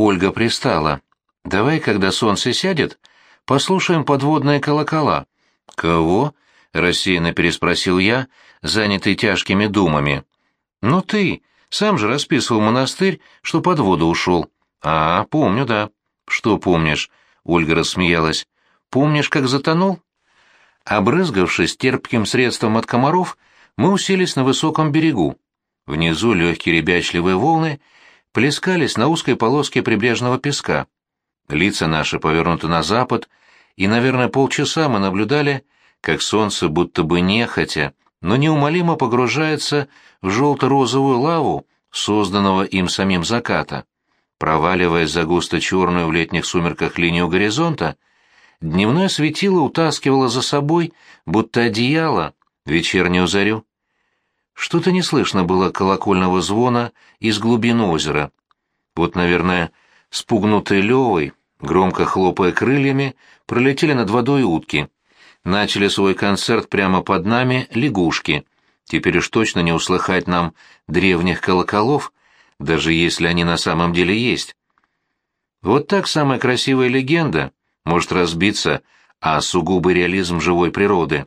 Ольга пристала. «Давай, когда солнце сядет, послушаем подводные колокола». «Кого?» — рассеянно переспросил я, занятый тяжкими думами. «Ну ты, сам же расписывал монастырь, что под воду ушел». «А, помню, да». «Что помнишь?» — Ольга рассмеялась. «Помнишь, как затонул?» Обрызгавшись терпким средством от комаров, мы уселись на высоком берегу. Внизу легкие ребячливые волны плескались на узкой полоске прибрежного песка. Лица наши повернуты на запад, и, наверное, полчаса мы наблюдали, как солнце будто бы нехотя, но неумолимо погружается в желто-розовую лаву, созданного им самим заката. Проваливаясь за густо-черную в летних сумерках линию горизонта, дневное светило утаскивало за собой, будто одеяло, вечернюю зарю. Что-то не слышно было колокольного звона из глубин озера. Вот, наверное, спугнутые Левой, громко хлопая крыльями, пролетели над водой утки. Начали свой концерт прямо под нами лягушки. Теперь уж точно не услыхать нам древних колоколов, даже если они на самом деле есть. Вот так самая красивая легенда может разбиться о сугубый реализм живой природы.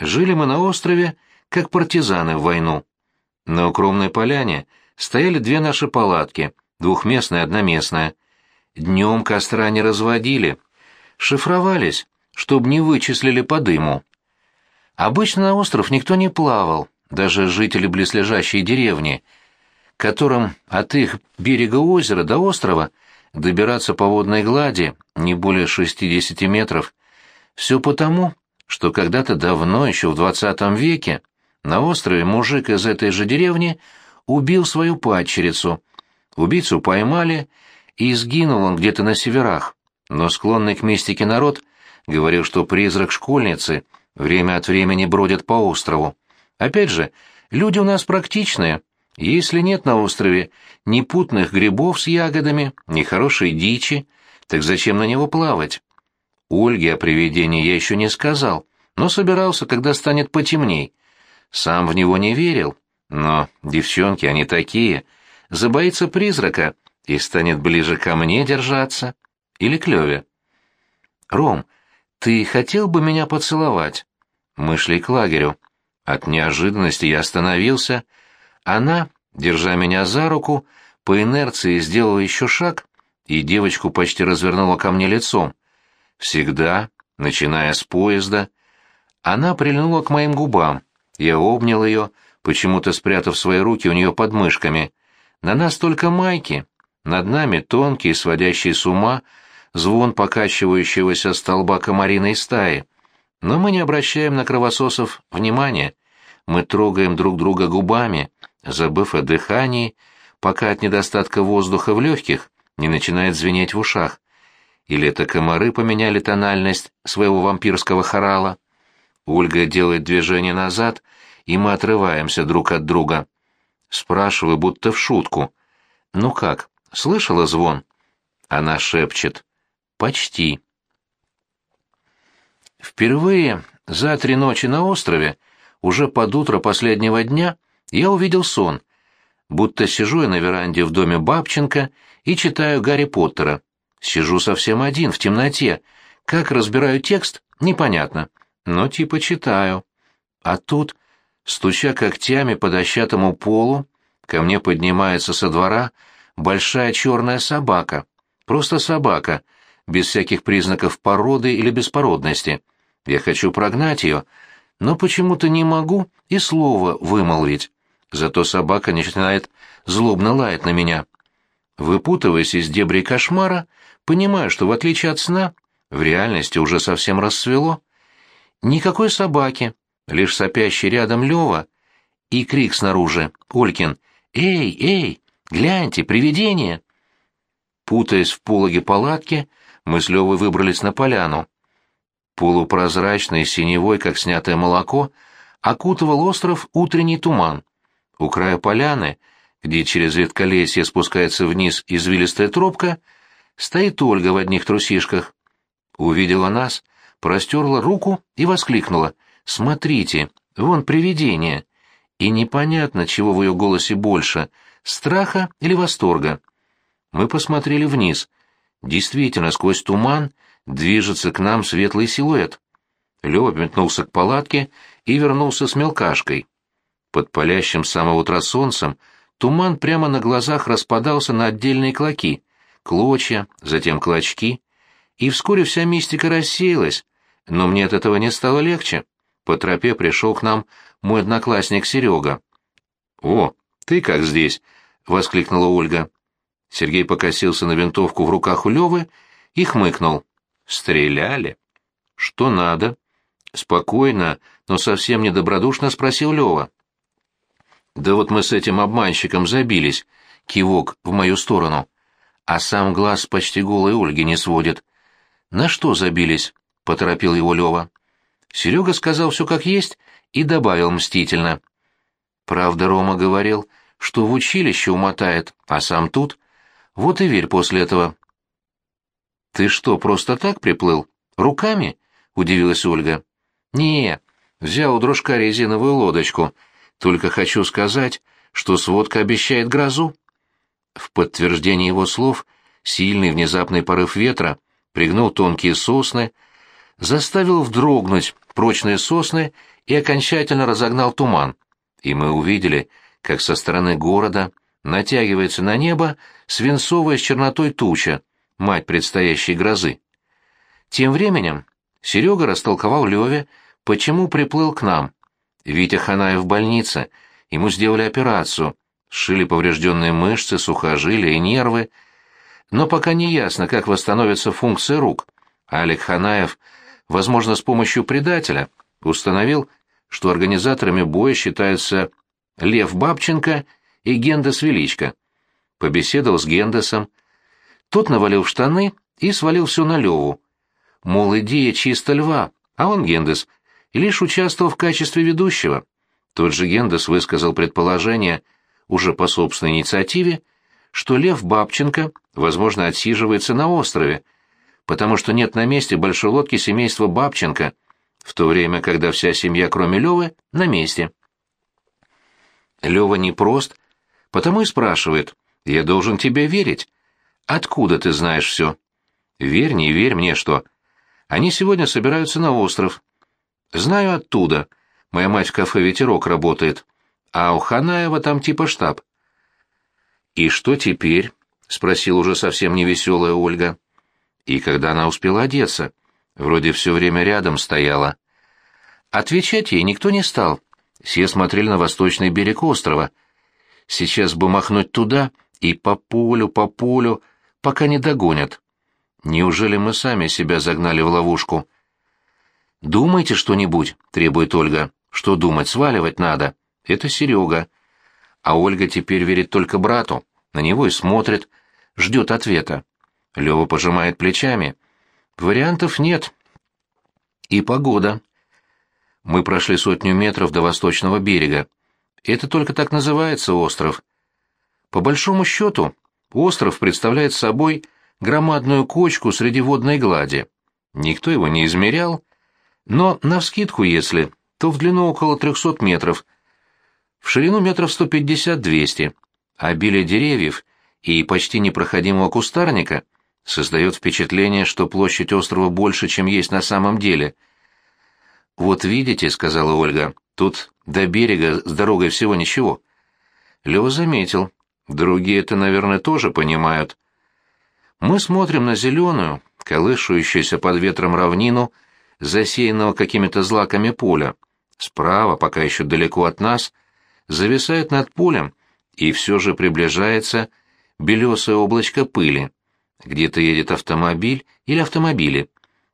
Жили мы на острове, как партизаны в войну. На укромной поляне стояли две наши палатки, двухместная и одноместная. Днем костра не разводили, шифровались, чтобы не вычислили по дыму. Обычно на остров никто не плавал, даже жители близлежащей деревни, которым от их берега озера до острова добираться по водной глади не более 60 метров. Все потому, что когда-то давно, еще в двадцатом веке, на острове мужик из этой же деревни убил свою падчерицу. Убийцу поймали, и сгинул он где-то на северах. Но склонный к мистике народ говорил, что призрак школьницы время от времени бродит по острову. Опять же, люди у нас практичные. Если нет на острове ни путных грибов с ягодами, ни хорошей дичи, так зачем на него плавать? Ольге о привидении я еще не сказал, но собирался, когда станет потемней. Сам в него не верил, но девчонки, они такие. Забоится призрака и станет ближе ко мне держаться. Или к Леве. «Ром, ты хотел бы меня поцеловать?» Мы шли к лагерю. От неожиданности я остановился. Она, держа меня за руку, по инерции сделала еще шаг, и девочку почти развернула ко мне лицом. Всегда, начиная с поезда, она прильнула к моим губам. Я обнял ее, почему-то спрятав свои руки у нее под мышками. На нас только майки. Над нами тонкий, сводящий с ума, звон покачивающегося столба комариной стаи. Но мы не обращаем на кровососов внимания. Мы трогаем друг друга губами, забыв о дыхании, пока от недостатка воздуха в легких не начинает звенеть в ушах. Или это комары поменяли тональность своего вампирского хорала? Ольга делает движение назад, и мы отрываемся друг от друга. Спрашиваю, будто в шутку. «Ну как, слышала звон?» Она шепчет. «Почти». Впервые за три ночи на острове, уже под утро последнего дня, я увидел сон. Будто сижу я на веранде в доме Бабченко и читаю Гарри Поттера. Сижу совсем один, в темноте. Как разбираю текст, непонятно но типа читаю. А тут, стуча когтями по дощатому полу, ко мне поднимается со двора большая черная собака. Просто собака, без всяких признаков породы или беспородности. Я хочу прогнать ее, но почему-то не могу и слова вымолвить. Зато собака начинает злобно лаять на меня. Выпутываясь из дебрей кошмара, понимаю, что в отличие от сна, в реальности уже совсем рассвело. Никакой собаки, лишь сопящий рядом Лева и крик снаружи. Олькин «Эй, эй, гляньте, привидение!» Путаясь в пологе палатки, мы с Левой выбрались на поляну. Полупрозрачный, синевой, как снятое молоко, окутывал остров утренний туман. У края поляны, где через редколесье спускается вниз извилистая тропка, стоит Ольга в одних трусишках. Увидела нас, простерла руку и воскликнула. «Смотрите, вон привидение!» И непонятно, чего в ее голосе больше — страха или восторга. Мы посмотрели вниз. Действительно, сквозь туман движется к нам светлый силуэт. Лёва метнулся к палатке и вернулся с мелкашкой. Под палящим с самого утра солнцем туман прямо на глазах распадался на отдельные клоки, клочья, затем клочки, и вскоре вся мистика рассеялась, но мне от этого не стало легче. По тропе пришел к нам мой одноклассник Серега. «О, ты как здесь?» — воскликнула Ольга. Сергей покосился на винтовку в руках у Левы и хмыкнул. «Стреляли?» «Что надо?» Спокойно, но совсем недобродушно спросил Лева. «Да вот мы с этим обманщиком забились», — кивок в мою сторону. А сам глаз почти голой Ольги не сводит. «На что забились?» — поторопил его Лева. Серега сказал все как есть и добавил мстительно. «Правда, Рома говорил, что в училище умотает, а сам тут...» Вот и верь после этого. Ты что, просто так приплыл? Руками? удивилась Ольга. Не, взял у дружка резиновую лодочку. Только хочу сказать, что сводка обещает грозу. В подтверждение его слов сильный внезапный порыв ветра пригнул тонкие сосны, заставил вздрогнуть прочные сосны и окончательно разогнал туман. И мы увидели, как со стороны города натягивается на небо свинцовая с чернотой туча, мать предстоящей грозы. Тем временем Серега растолковал Леве, почему приплыл к нам. Витя Ханаев в больнице, ему сделали операцию, сшили поврежденные мышцы, сухожилия и нервы, но пока не ясно, как восстановится функция рук. Олег Ханаев, возможно, с помощью предателя, установил, что организаторами боя считаются Лев Бабченко и Гендес Величко. Побеседовал с Гендесом. Тот навалил в штаны и свалил все на Леву. Мол, идея чисто льва, а он, Гендес, лишь участвовал в качестве ведущего. Тот же Гендес высказал предположение, уже по собственной инициативе, что Лев Бабченко, возможно, отсиживается на острове, потому что нет на месте большой лодки семейства Бабченко, в то время, когда вся семья, кроме Левы, на месте. Лева непрост Потому и спрашивает. Я должен тебе верить. Откуда ты знаешь все? Верь, не верь мне, что. Они сегодня собираются на остров. Знаю оттуда. Моя мать в кафе «Ветерок» работает. А у Ханаева там типа штаб. «И что теперь?» — спросил уже совсем невеселая Ольга. И когда она успела одеться? Вроде все время рядом стояла. Отвечать ей никто не стал. Все смотрели на восточный берег острова — Сейчас бы махнуть туда и по полю, по полю, пока не догонят. Неужели мы сами себя загнали в ловушку? «Думайте что-нибудь», — требует Ольга. «Что думать? Сваливать надо. Это Серега». А Ольга теперь верит только брату. На него и смотрит. Ждет ответа. Лева пожимает плечами. Вариантов нет. И погода. Мы прошли сотню метров до восточного берега. Это только так называется остров. По большому счету, остров представляет собой громадную кочку среди водной глади. Никто его не измерял, но навскидку, если, то в длину около 300 метров, в ширину метров 150-200. Обилие деревьев и почти непроходимого кустарника создает впечатление, что площадь острова больше, чем есть на самом деле. «Вот видите», — сказала Ольга, — «тут до берега с дорогой всего ничего. Лева заметил. Другие это, наверное, тоже понимают. Мы смотрим на зеленую, колышущуюся под ветром равнину, засеянного какими-то злаками поля. Справа, пока еще далеко от нас, зависает над полем, и все же приближается белесое облачко пыли. Где-то едет автомобиль или автомобили.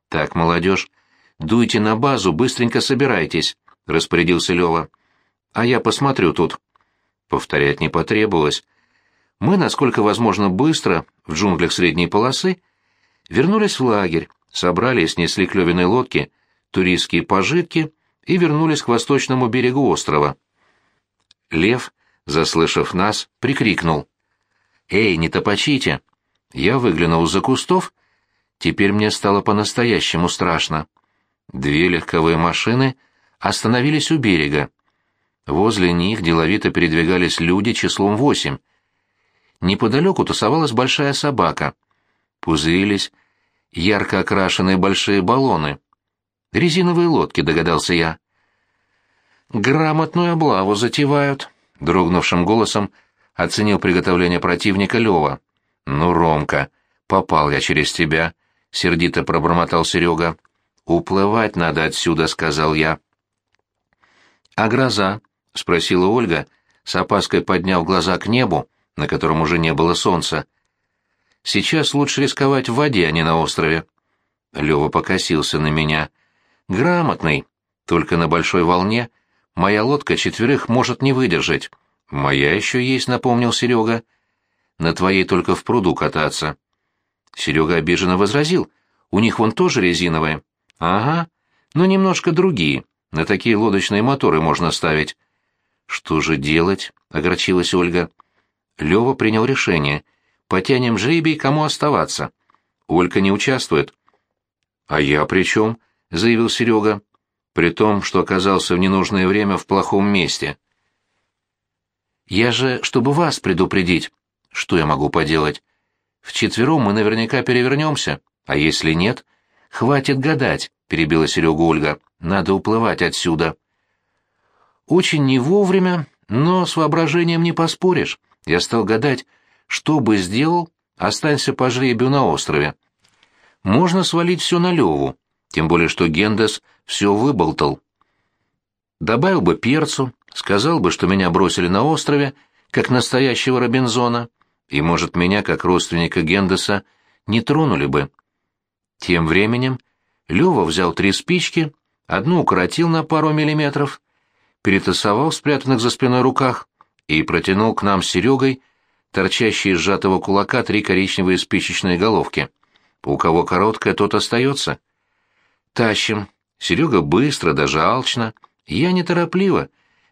Так, молодежь, дуйте на базу, быстренько собирайтесь. — распорядился Лёва. «А я посмотрю тут». Повторять не потребовалось. Мы, насколько возможно быстро, в джунглях средней полосы, вернулись в лагерь, собрали и снесли к Лёвиной лодке туристские пожитки и вернулись к восточному берегу острова. Лев, заслышав нас, прикрикнул. «Эй, не топочите!» Я выглянул из-за кустов. Теперь мне стало по-настоящему страшно. Две легковые машины — остановились у берега. Возле них деловито передвигались люди числом восемь. неподалеку тусовалась большая собака. Пузырились ярко окрашенные большие баллоны. Резиновые лодки, догадался я. «Грамотную облаву затевают», — дрогнувшим голосом оценил приготовление противника Лёва. «Ну, Ромка, попал я через тебя», — сердито пробормотал Серега. «Уплывать надо отсюда», — сказал я. «А гроза?» — спросила Ольга, с опаской подняв глаза к небу, на котором уже не было солнца. «Сейчас лучше рисковать в воде, а не на острове». Лёва покосился на меня. «Грамотный, только на большой волне моя лодка четверых может не выдержать». «Моя еще есть», — напомнил Серега. «На твоей только в пруду кататься». Серега обиженно возразил. «У них вон тоже резиновые». «Ага, но немножко другие. На такие лодочные моторы можно ставить». «Что же делать?» — огорчилась Ольга. Лева принял решение. «Потянем жребий, кому оставаться». Ольга не участвует. «А я при чем?» — заявил Серега. «При том, что оказался в ненужное время в плохом месте». Я же, чтобы вас предупредить. Что я могу поделать? Вчетвером мы наверняка перевернемся, а если нет? Хватит гадать, перебила Серегу Ольга. Надо уплывать отсюда. Очень не вовремя, но с воображением не поспоришь. Я стал гадать, что бы сделал, останься по жребию на острове. Можно свалить все на Леву, тем более что Гендес все выболтал. Добавил бы перцу, сказал бы, что меня бросили на острове, как настоящего Робинзона, и, может, меня, как родственника Гендеса, не тронули бы. Тем временем Лёва взял три спички, одну укоротил на пару миллиметров, перетасовал в спрятанных за спиной руках и протянул к нам с Серегой торчащие из сжатого кулака три коричневые спичечные головки. У кого короткая, тот остается. Тащим. Серега быстро, даже алчно. Я неторопливо,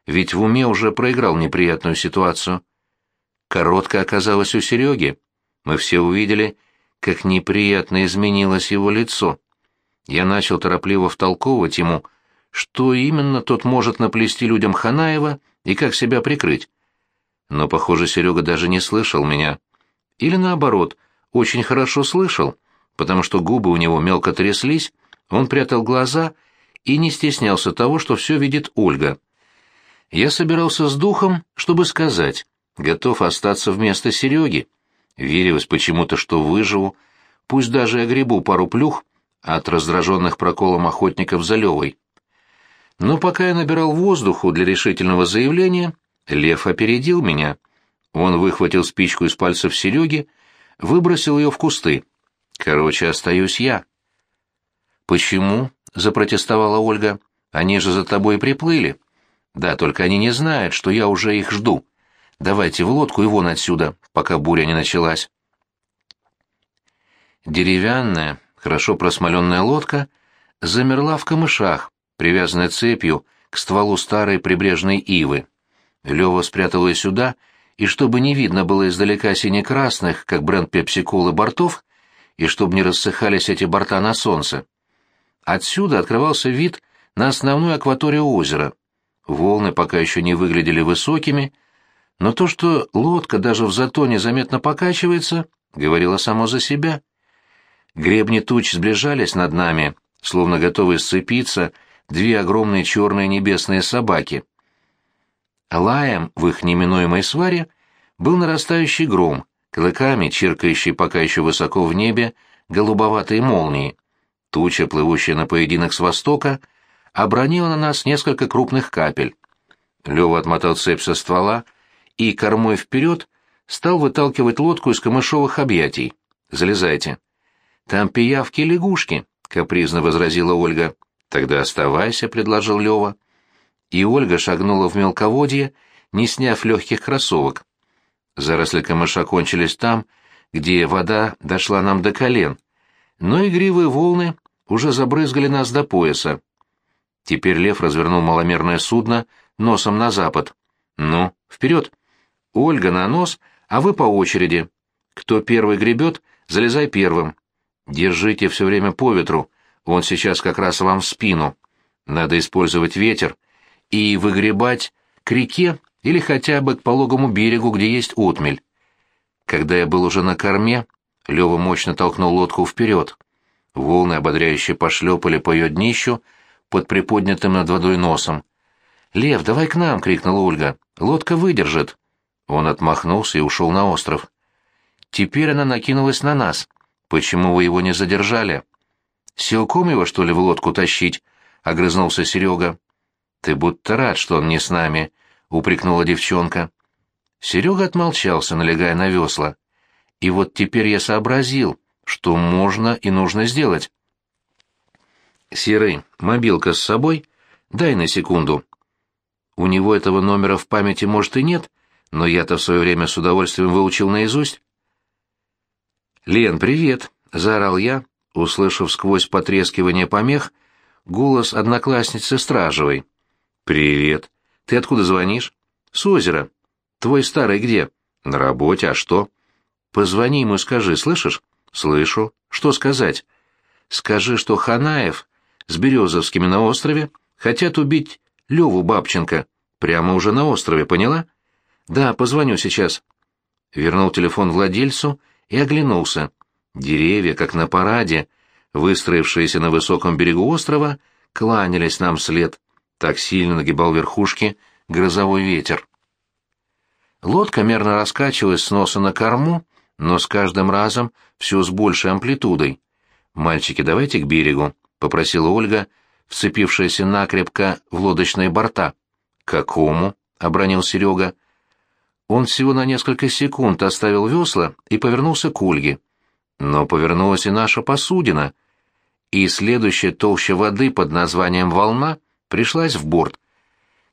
ведь в уме уже проиграл неприятную ситуацию. Короткая оказалась у Сереги. Мы все увидели, как неприятно изменилось его лицо. Я начал торопливо втолковывать ему, что именно тот может наплести людям Ханаева и как себя прикрыть. Но, похоже, Серега даже не слышал меня. Или наоборот, очень хорошо слышал, потому что губы у него мелко тряслись, он прятал глаза и не стеснялся того, что все видит Ольга. Я собирался с духом, чтобы сказать, готов остаться вместо Сереги. Верилось почему-то, что выживу, пусть даже я гребу пару плюх от раздраженных проколом охотников за Левой. Но пока я набирал воздуху для решительного заявления, Лев опередил меня. Он выхватил спичку из пальцев Сереги, выбросил ее в кусты. Короче, остаюсь я. «Почему?» — запротестовала Ольга. «Они же за тобой приплыли». «Да, только они не знают, что я уже их жду. Давайте в лодку и вон отсюда, пока буря не началась». Деревянная, хорошо просмоленная лодка замерла в камышах, привязанная цепью к стволу старой прибрежной ивы. Лёва спрятал ее сюда, и чтобы не видно было издалека сине-красных, как бренд пепси-колы бортов, и чтобы не рассыхались эти борта на солнце. Отсюда открывался вид на основную акваторию озера. Волны пока еще не выглядели высокими, но то, что лодка даже в затоне заметно покачивается, говорило само за себя. Гребни туч сближались над нами, словно готовые сцепиться две огромные черные небесные собаки. Лаем в их неминуемой сваре был нарастающий гром, клыками чиркающий пока еще высоко в небе голубоватые молнии. Туча, плывущая на поединок с востока, обронила на нас несколько крупных капель. Лёва отмотал цепь со ствола и, кормой вперед, стал выталкивать лодку из камышовых объятий. «Залезайте». «Там пиявки и лягушки», — капризно возразила Ольга. «Тогда оставайся», — предложил Лёва. И Ольга шагнула в мелководье, не сняв легких кроссовок. Заросли камыша кончились там, где вода дошла нам до колен, но игривые волны уже забрызгали нас до пояса. Теперь лев развернул маломерное судно носом на запад. «Ну, вперед! Ольга на нос, а вы по очереди. Кто первый гребет, залезай первым. Держите все время по ветру, он сейчас как раз вам в спину. Надо использовать ветер и выгребать к реке или хотя бы к пологому берегу, где есть отмель. Когда я был уже на корме, Лёва мощно толкнул лодку вперед. Волны ободряюще пошлепали по ее днищу под приподнятым над водой носом. «Лев, давай к нам!» — крикнула Ольга. «Лодка выдержит!» Он отмахнулся и ушел на остров. Теперь она накинулась на нас. «Почему вы его не задержали?» «Силком его, что ли, в лодку тащить?» — огрызнулся Серега. «Ты будто рад, что он не с нами», — упрекнула девчонка. Серега отмолчался, налегая на весла. И вот теперь я сообразил, что можно и нужно сделать. «Серый, мобилка с собой? Дай на секунду». У него этого номера в памяти, может, и нет, но я-то в свое время с удовольствием выучил наизусть. «Лен, привет!» — заорал я, услышав сквозь потрескивание помех голос одноклассницы Стражевой. «Привет. Ты откуда звонишь?» «С озера. Твой старый где?» «На работе. А что?» «Позвони ему и скажи, слышишь?» «Слышу. Что сказать?» «Скажи, что Ханаев с Березовскими на острове хотят убить Леву Бабченко. Прямо уже на острове, поняла?» «Да, позвоню сейчас». Вернул телефон владельцу и оглянулся. Деревья, как на параде, выстроившиеся на высоком берегу острова, кланялись нам вслед. Так сильно нагибал верхушки грозовой ветер. Лодка мерно раскачивалась с носа на корму, но с каждым разом все с большей амплитудой. «Мальчики, давайте к берегу», — попросила Ольга, вцепившаяся накрепко в лодочные борта. «Какому?» — обронил Серега. Он всего на несколько секунд оставил весла и повернулся к Ольге. Но повернулась и наша посудина, и следующая толща воды под названием «Волна» пришлась в борт.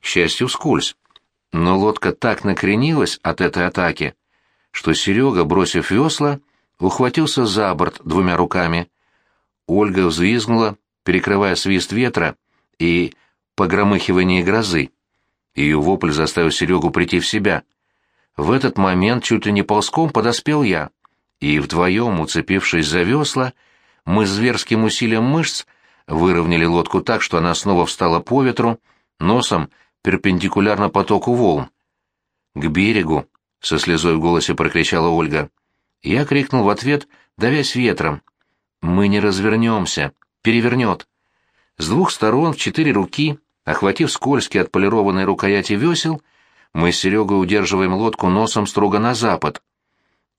К счастью, вскользь. Но лодка так накренилась от этой атаки, что Серега, бросив весла, ухватился за борт двумя руками. Ольга взвизгнула, перекрывая свист ветра и погромыхивание грозы. Ее вопль заставил Серегу прийти в себя. В этот момент чуть ли не ползком подоспел я, и вдвоем, уцепившись за весла, мы зверским усилием мышц выровняли лодку так, что она снова встала по ветру, носом перпендикулярно потоку волн. «К берегу!» — со слезой в голосе прокричала Ольга. Я крикнул в ответ, давясь ветром. «Мы не развернемся! Перевернет!» С двух сторон в четыре руки, охватив скользкие отполированные рукояти весел, мы с Серегой удерживаем лодку носом строго на запад.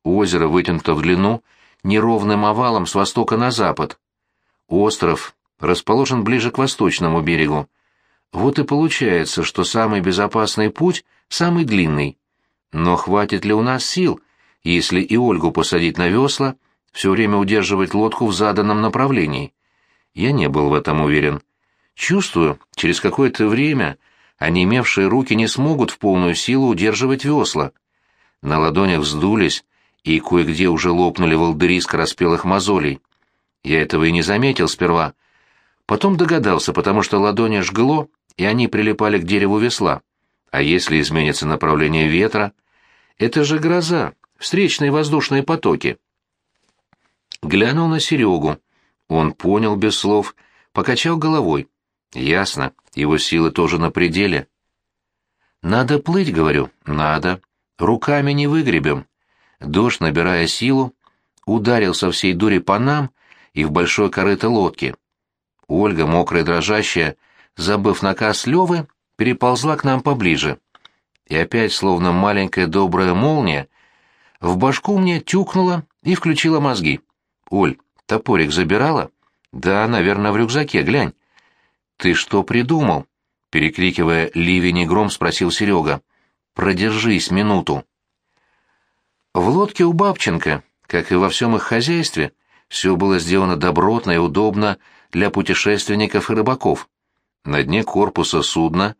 Озеро вытянуто в длину неровным овалом с востока на запад. Остров расположен ближе к восточному берегу. Вот и получается, что самый безопасный путь — самый длинный. Но хватит ли у нас сил, если и Ольгу посадить на весла, все время удерживать лодку в заданном направлении? Я не был в этом уверен. Чувствую, через какое-то время онемевшие руки не смогут в полную силу удерживать весла. На ладонях вздулись, и кое-где уже лопнули волдыри скороспелых мозолей. Я этого и не заметил сперва. Потом догадался, потому что ладони жгло, и они прилипали к дереву весла. А если изменится направление ветра? Это же гроза, встречные воздушные потоки. Глянул на Серегу. Он понял без слов, покачал головой. Ясно, его силы тоже на пределе. «Надо плыть», — говорю. «Надо. Руками не выгребем». Дождь, набирая силу, ударил со всей дури по нам и в большой корыто лодки. Ольга, мокрая дрожащая, забыв наказ Левы, переползла к нам поближе. И опять, словно маленькая добрая молния, в башку мне тюкнула и включила мозги. «Оль, топорик забирала?» «Да, наверное, в рюкзаке, глянь». «Ты что придумал?» Перекрикивая ливень и гром, спросил Серега. «Продержись минуту». В лодке у Бабченко, как и во всем их хозяйстве, все было сделано добротно и удобно для путешественников и рыбаков. На дне корпуса судна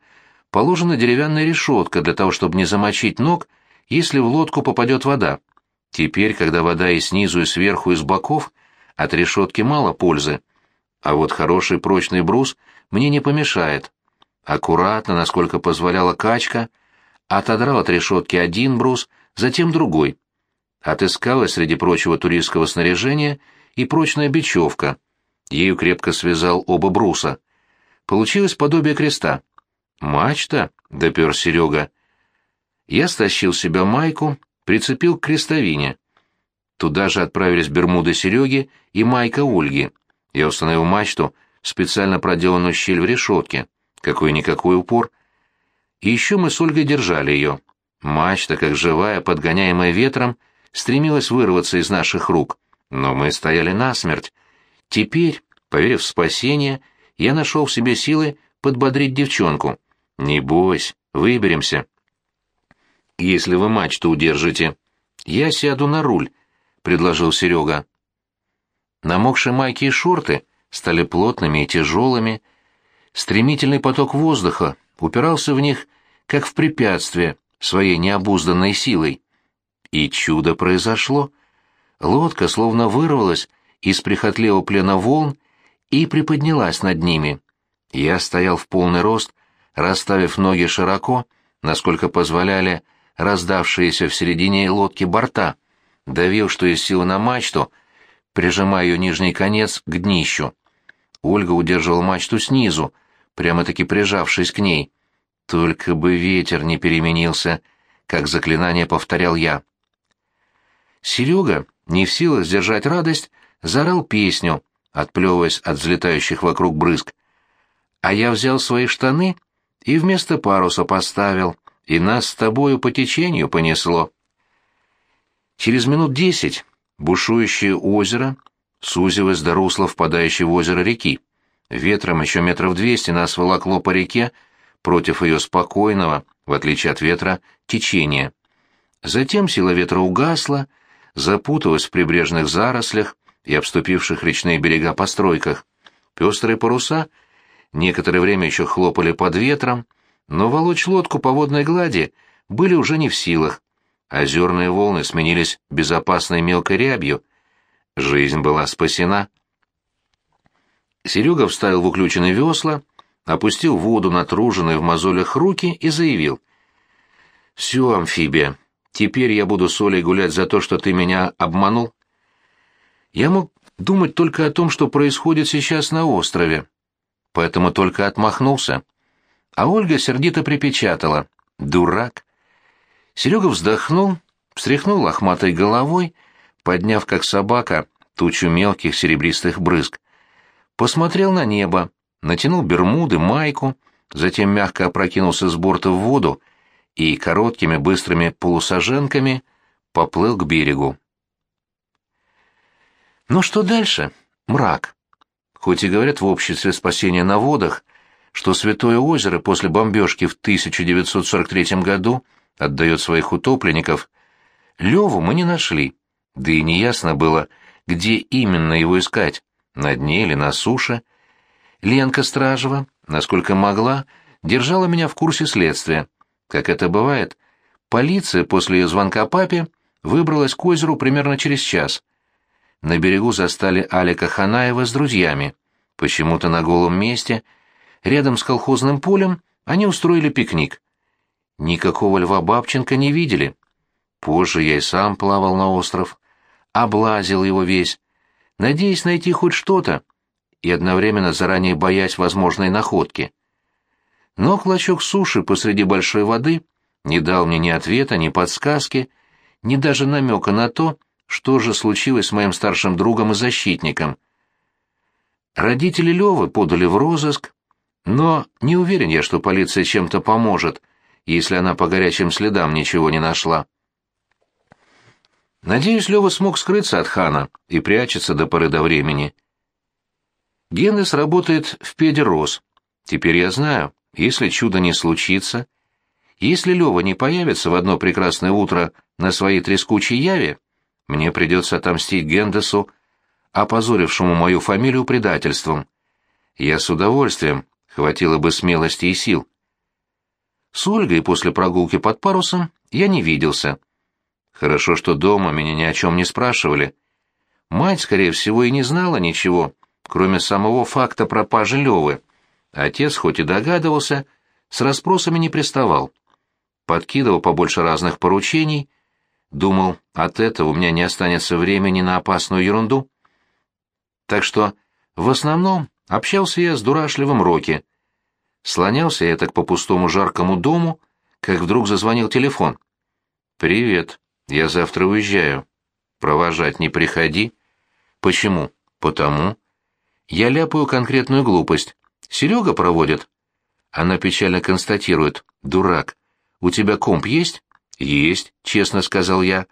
положена деревянная решетка для того, чтобы не замочить ног, если в лодку попадет вода. Теперь, когда вода и снизу, и сверху, и с боков, от решетки мало пользы. А вот хороший прочный брус мне не помешает. Аккуратно, насколько позволяла качка, отодрал от решетки один брус, затем другой. Отыскалась среди прочего туристского снаряжения и прочная бечевка. Ею крепко связал оба бруса. Получилось подобие креста. «Мачта?» — допер Серега. Я стащил себя майку, прицепил к крестовине. Туда же отправились Бермуды Сереги и Майка Ольги. Я установил мачту специально проделанную щель в решетке. Какой-никакой упор. И еще мы с Ольгой держали ее. Мачта, как живая, подгоняемая ветром, стремилась вырваться из наших рук. Но мы стояли насмерть. Теперь, поверив в спасение, я нашел в себе силы подбодрить девчонку. «Не бойся, выберемся». «Если вы мачту удержите, я сяду на руль», — предложил Серега. Намокшие майки и шорты стали плотными и тяжелыми. Стремительный поток воздуха упирался в них, как в препятствие, своей необузданной силой. И чудо произошло. Лодка словно вырвалась из прихотливого плена волн и приподнялась над ними. Я стоял в полный рост, расставив ноги широко, насколько позволяли раздавшиеся в середине лодки борта, давил, что есть силы на мачту, прижимая ее нижний конец к днищу. Ольга удерживала мачту снизу, прямо-таки прижавшись к ней. Только бы ветер не переменился, как заклинание повторял я. Серега, не в силах сдержать радость, зарал песню, отплевываясь от взлетающих вокруг брызг. А я взял свои штаны и вместо паруса поставил, и нас с тобою по течению понесло. Через минут десять бушующее озеро сузилось до русла впадающей в озеро реки. Ветром еще метров двести нас волокло по реке против ее спокойного, в отличие от ветра, течения. Затем сила ветра угасла, запуталась в прибрежных зарослях и обступивших речные берега постройках. Пестрые паруса некоторое время еще хлопали под ветром, но волочь лодку по водной глади были уже не в силах. Озерные волны сменились безопасной мелкой рябью. Жизнь была спасена. Серега вставил в уключенные весла, опустил воду натруженные в мозолях руки и заявил. «Все, амфибия, теперь я буду с Олей гулять за то, что ты меня обманул». Я мог думать только о том, что происходит сейчас на острове, поэтому только отмахнулся. А Ольга сердито припечатала. «Дурак!» Серега вздохнул, встряхнул лохматой головой, подняв, как собака, тучу мелких серебристых брызг. Посмотрел на небо, натянул бермуды, майку, затем мягко опрокинулся с борта в воду и короткими быстрыми полусаженками поплыл к берегу. Ну что дальше? Мрак. Хоть и говорят в обществе спасения на водах, что Святое озеро после бомбежки в 1943 году отдает своих утопленников, Леву мы не нашли, да и неясно было, где именно его искать, на дне или на суше. Ленка Стражева, насколько могла, держала меня в курсе следствия. Как это бывает, полиция после ее звонка папе выбралась к озеру примерно через час. На берегу застали Алика Ханаева с друзьями. Почему-то на голом месте — Рядом с колхозным полем они устроили пикник. Никакого Льва Бабченко не видели. Позже я и сам плавал на остров, облазил его весь, надеясь найти хоть что-то и одновременно заранее боясь возможной находки. Но клочок суши посреди большой воды не дал мне ни ответа, ни подсказки, ни даже намека на то, что же случилось с моим старшим другом и защитником. Родители Левы подали в розыск, но не уверен я, что полиция чем-то поможет, если она по горячим следам ничего не нашла. Надеюсь, Лёва смог скрыться от Хана и прячется до поры до времени. Генес работает в Педерос. Теперь я знаю, если чудо не случится, если Лёва не появится в одно прекрасное утро на своей трескучей яве, мне придется отомстить Гендесу, опозорившему мою фамилию предательством. Я с удовольствием хватило бы смелости и сил. С Ольгой после прогулки под парусом я не виделся. Хорошо, что дома меня ни о чем не спрашивали. Мать, скорее всего, и не знала ничего, кроме самого факта пропажи Левы. Отец, хоть и догадывался, с расспросами не приставал. Подкидывал побольше разных поручений, думал, от этого у меня не останется времени на опасную ерунду. Так что, в основном, Общался я с дурашливым Роки. Слонялся я так по пустому жаркому дому, как вдруг зазвонил телефон. «Привет», Я завтра уезжаю. Провожать не приходи. Почему? Потому. Я ляпаю конкретную глупость. Серега проводит. Она печально констатирует. Дурак. У тебя комп есть? Есть, честно сказал я.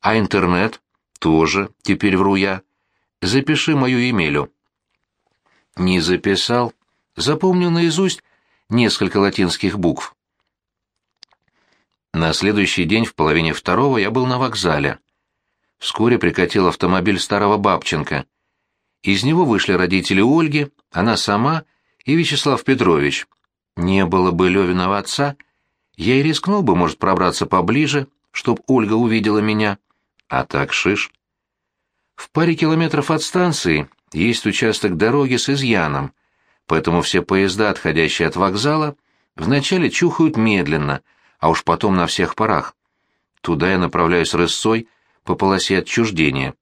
А интернет? Тоже, теперь вру я. Запиши мою Емелю. Не записал. Запомнил наизусть несколько латинских букв. На следующий день в половине второго я был на вокзале. Вскоре прикатил автомобиль старого Бабченко. Из него вышли родители Ольги, она сама и Вячеслав Петрович. Не было бы Левиного отца, я и рискнул бы, может, пробраться поближе, чтоб Ольга увидела меня. А так шиш. В паре километров от станции есть участок дороги с изъяном, поэтому все поезда, отходящие от вокзала, вначале чухают медленно, а уж потом на всех парах. Туда я направляюсь рысцой по полосе отчуждения.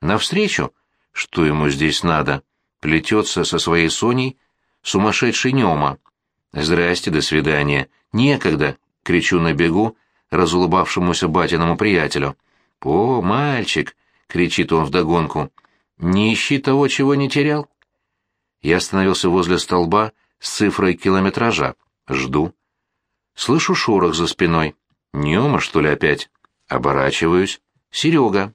Навстречу, что ему здесь надо, плетется со своей Соней сумасшедший Нема. «Здрасте, до свидания. Некогда!» — кричу на бегу разулыбавшемуся батиному приятелю. «О, мальчик!» — кричит он вдогонку. «Не ищи того, чего не терял». Я остановился возле столба с цифрой километража. Жду. Слышу шорох за спиной. Нема, что ли, опять? Оборачиваюсь. Серега.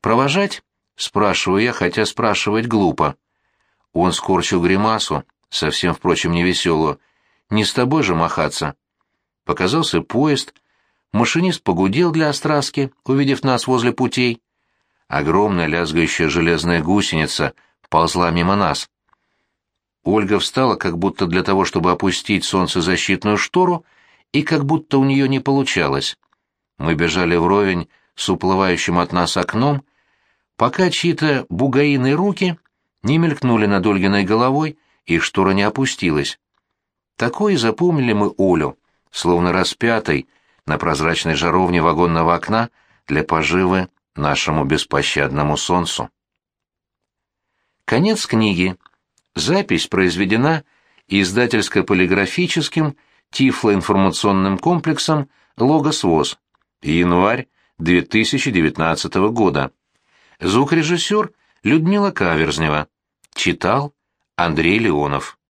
«Провожать?» — спрашиваю я, хотя спрашивать глупо. Он скорчил гримасу, совсем, впрочем, невеселую. «Не с тобой же махаться». Показался поезд. Машинист погудел для остраски, увидев нас возле путей. Огромная лязгающая железная гусеница ползла мимо нас. Ольга встала как будто для того, чтобы опустить солнцезащитную штору, и как будто у нее не получалось. Мы бежали вровень с уплывающим от нас окном, пока чьи-то бугаиные руки не мелькнули над Ольгиной головой, и штора не опустилась. Такой запомнили мы Олю, словно распятой на прозрачной жаровне вагонного окна для поживы нашему беспощадному солнцу. Конец книги. Запись произведена издательско-полиграфическим тифлоинформационным комплексом «Логос ВОЗ». Январь 2019 года. Звукорежиссер Людмила Каверзнева. Читал Андрей Леонов.